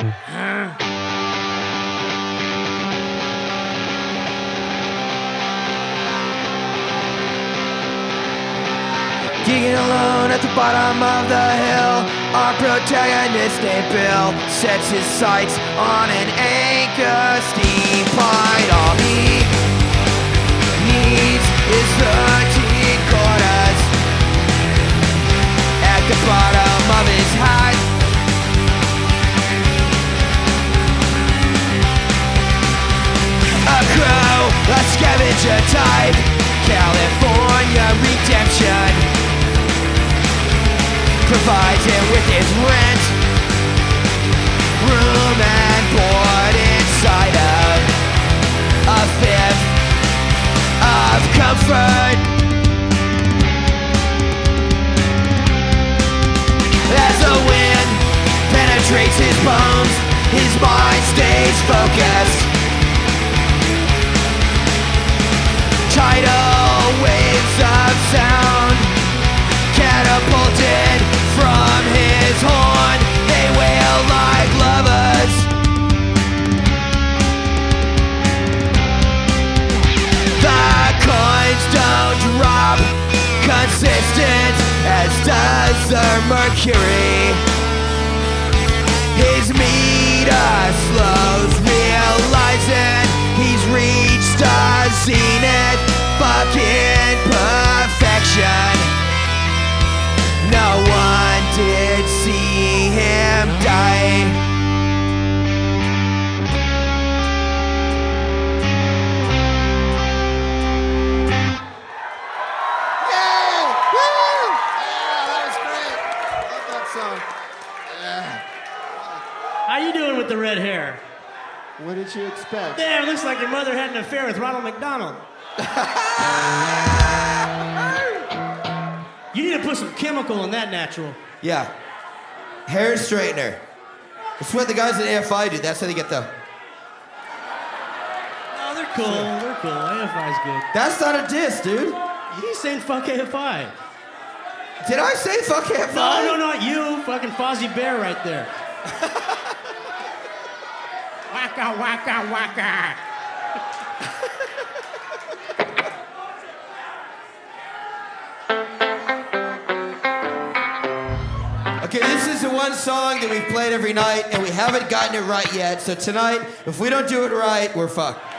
Digging alone at the bottom of the hill, our protagonist named Bill sets his sights on an anchor steam pine. All he needs is 13 quarters at the bottom provides him with his rent, room and board inside of a fifth of comfort. As the wind penetrates his bones, his mind stays focused. Consistent as does the mercury. His meter slows, song. Yeah. How you doing with the red hair? Uh, what did you expect? There, looks like your mother had an affair with Ronald McDonald. you need to put some chemical in that natural. Yeah. Hair straightener. It's what the guys at AFI do. That's how they get the. Oh, they're cool. They're cool. AFI's good. That's not a diss, dude. He's saying fuck AFI. Did I say fuck AFI? No, no, not you. Fucking Fozzie Bear right there. waka, waka, waka. Okay, this is the one song that we've played every night, and we haven't gotten it right yet. So tonight, if we don't do it right, we're fucked.